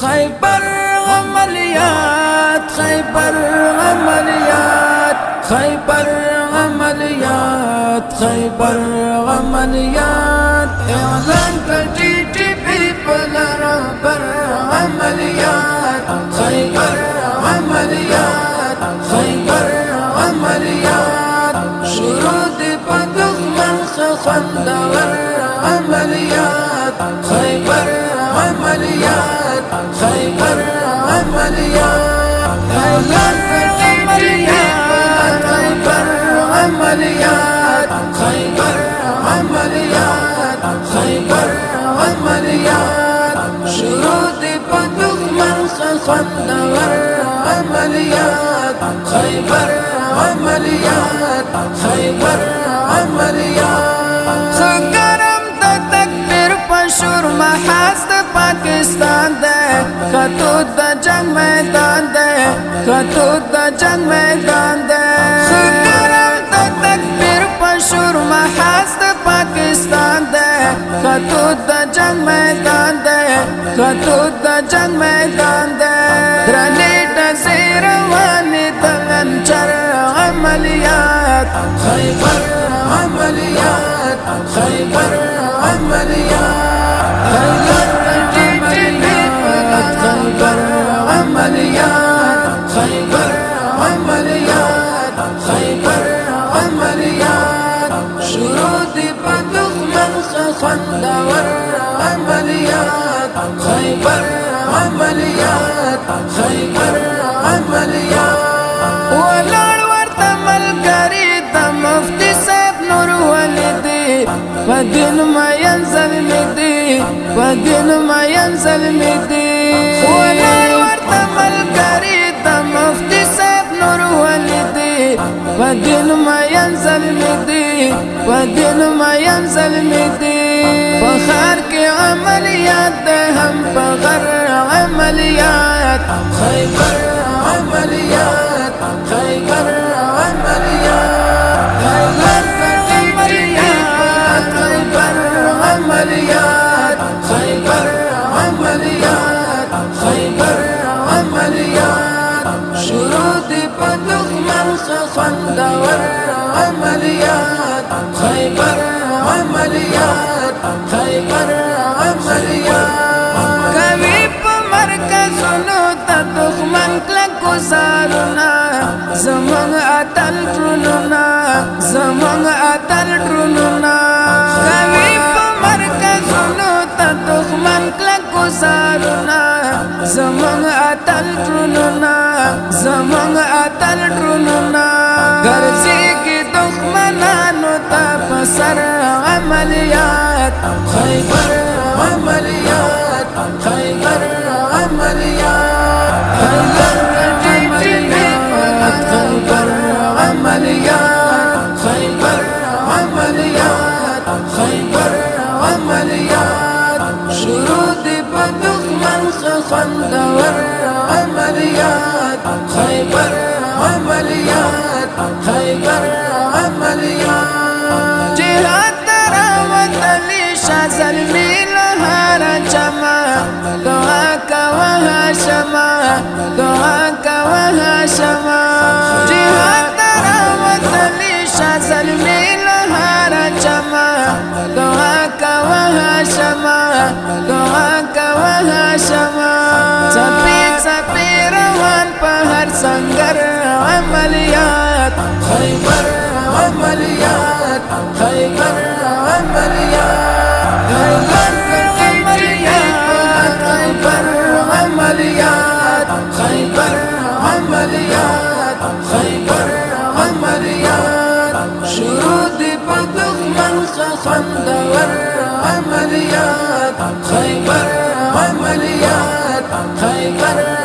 خیبر عملیات خیبر عملیات خیبر عملیات خیبر عملیات۔ اعلان کر جی جی ٹی ٹی پی پلر پر عملیات۔ خیبر عملیات خیبر عملیات۔ شروع دی پدخ من عملیات خیبر عملیات خیبر عملیات سکرم تا تکبیر پشور محاس دا پاکستان دے خطو دا جنگ میدان دے خطو دا جنگ میدان دے. سکرم تا تکبیر پشور محاس دا پاکستان دے خطو دا جنگ میدان دے خطو دا جنگ میدان دے. درنی ڈزیر وانی تغنچر عملیات خیبر عملیات خیبر عملیات خیبر عملیات خیبر عملیات خیبر عملیات شروع دی پدخ من خندور خیبر عملیات خیبر عملیات ولړ ورته ملګری د مفتی صاحب نور ولیدي پدین ما ينزل میدي پدین ما ينزل میدي ولړ ورته ملګری د مفتی صاحب نور ولیدي پدین ما ينزل میدي پدین ما ينزل میدي بخار کې عمليات هم بغر عمليات خيبر عمليات. خيبر خیبر عملیات خیبر عملیات شروط خفن دور. مرکزونو ته دښمن کلکو سارونه زمونږ اتل ټرونونه زمونږ اتل ټرونونه کوي په مرکزونو ته دښمن کلکو سارونه زمونږ اتل ټرونونه زمونږ اتل ټرونونه ګرځيږي دښمنانو ته په سر عملیات خیبر عملیات منسوخا دور عمليات خيبر عمليات خيبر عمليات. جهاد ترى وطني شاسلمي خيبر عمليات خيبر عمليات خيبر عمليات خيبر عمليات خيبر عمليات خيبر عمليات خيبر عمليات شرود خصم دور عمليات خيبر عمليات خيبر